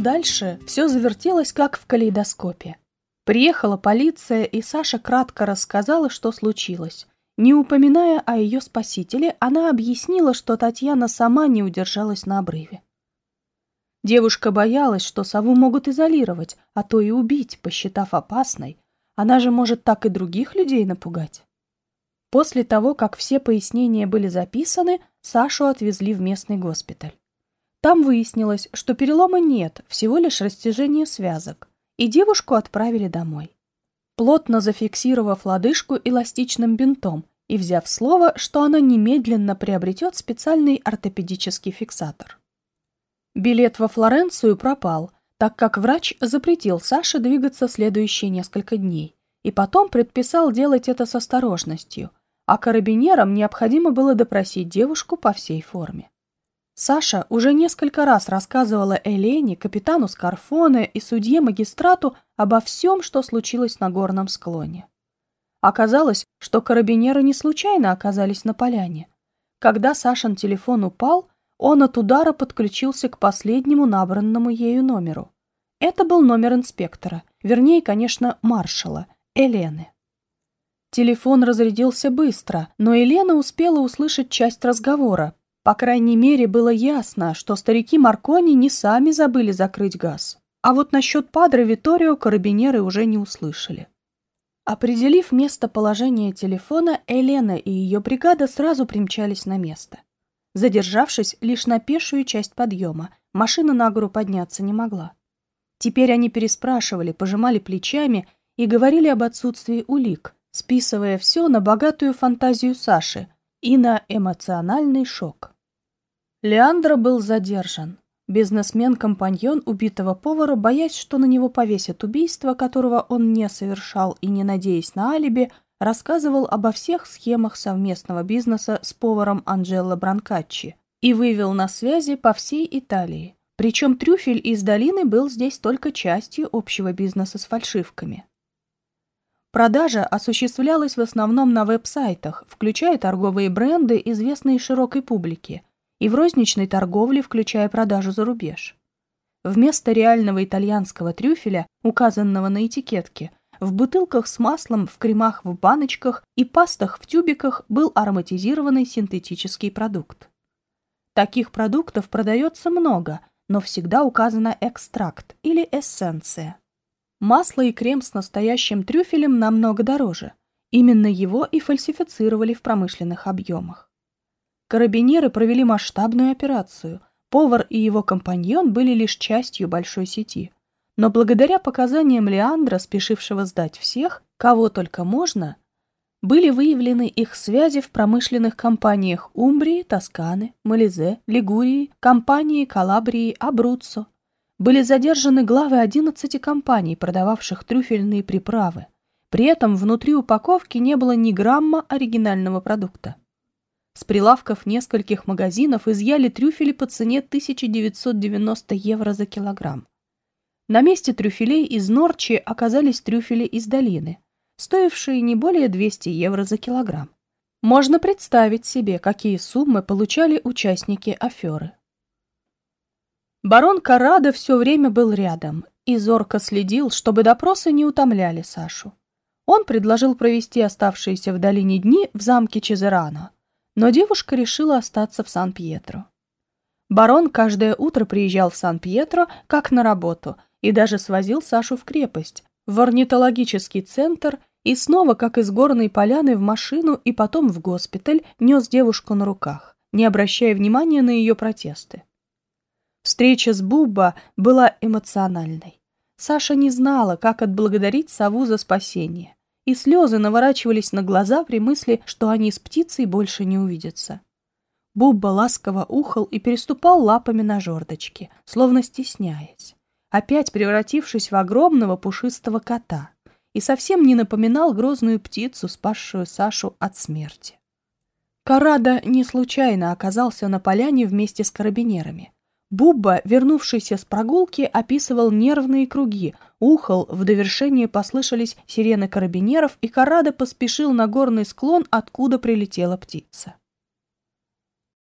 Дальше все завертелось, как в калейдоскопе. Приехала полиция, и Саша кратко рассказала, что случилось. Не упоминая о ее спасителе, она объяснила, что Татьяна сама не удержалась на обрыве. Девушка боялась, что сову могут изолировать, а то и убить, посчитав опасной. Она же может так и других людей напугать. После того, как все пояснения были записаны, Сашу отвезли в местный госпиталь. Там выяснилось, что перелома нет, всего лишь растяжение связок, и девушку отправили домой. Плотно зафиксировав лодыжку эластичным бинтом и взяв слово, что она немедленно приобретет специальный ортопедический фиксатор. Билет во Флоренцию пропал, так как врач запретил Саше двигаться следующие несколько дней, и потом предписал делать это с осторожностью, а карабинерам необходимо было допросить девушку по всей форме. Саша уже несколько раз рассказывала Элене, капитану Скарфоне и судье-магистрату обо всем, что случилось на горном склоне. Оказалось, что карабинеры не случайно оказались на поляне. Когда Сашин телефон упал, он от удара подключился к последнему набранному ею номеру. Это был номер инспектора, вернее, конечно, маршала, Елены. Телефон разрядился быстро, но Елена успела услышать часть разговора, по крайней мере, было ясно, что старики Маркони не сами забыли закрыть газ. А вот насчет Падре Виторио карабинеры уже не услышали. Определив местоположение телефона, Елена и ее бригада сразу примчались на место. Задержавшись лишь на пешую часть подъема, машина на гору подняться не могла. Теперь они переспрашивали, пожимали плечами и говорили об отсутствии улик, списывая все на богатую фантазию Саши – и на эмоциональный шок. Леандро был задержан. Бизнесмен-компаньон убитого повара, боясь, что на него повесят убийство, которого он не совершал и не надеясь на алиби, рассказывал обо всех схемах совместного бизнеса с поваром Анджело Бранкаччи и вывел на связи по всей Италии. Причем трюфель из долины был здесь только частью общего бизнеса с фальшивками. Продажа осуществлялась в основном на веб-сайтах, включая торговые бренды, известные широкой публике, и в розничной торговле, включая продажу за рубеж. Вместо реального итальянского трюфеля, указанного на этикетке, в бутылках с маслом, в кремах в баночках и пастах в тюбиках был ароматизированный синтетический продукт. Таких продуктов продается много, но всегда указано экстракт или эссенция. Масло и крем с настоящим трюфелем намного дороже. Именно его и фальсифицировали в промышленных объемах. Карабинеры провели масштабную операцию. Повар и его компаньон были лишь частью большой сети. Но благодаря показаниям Леандра, спешившего сдать всех, кого только можно, были выявлены их связи в промышленных компаниях Умбрии, Тосканы, Мализе, Лигурии, компании Калабрии, Абруццо, были задержаны главы 11 компаний, продававших трюфельные приправы. При этом внутри упаковки не было ни грамма оригинального продукта. С прилавков нескольких магазинов изъяли трюфели по цене 1990 евро за килограмм. На месте трюфелей из Норчи оказались трюфели из долины, стоившие не более 200 евро за килограмм. Можно представить себе, какие суммы получали участники аферы. Барон Карадо все время был рядом и зорко следил, чтобы допросы не утомляли Сашу. Он предложил провести оставшиеся в долине дни в замке Чезерано, но девушка решила остаться в Сан-Пьетро. Барон каждое утро приезжал в Сан-Пьетро как на работу и даже свозил Сашу в крепость, в орнитологический центр и снова, как из горной поляны, в машину и потом в госпиталь нес девушку на руках, не обращая внимания на ее протесты. Встреча с Бубба была эмоциональной. Саша не знала, как отблагодарить сову за спасение, и слезы наворачивались на глаза при мысли, что они с птицей больше не увидятся. Бубба ласково ухал и переступал лапами на жердочке, словно стесняясь, опять превратившись в огромного пушистого кота, и совсем не напоминал грозную птицу, спасшую Сашу от смерти. Карада не случайно оказался на поляне вместе с карабинерами. Бубба, вернувшийся с прогулки, описывал нервные круги, ухал, в довершение послышались сирены карабинеров, и Карада поспешил на горный склон, откуда прилетела птица.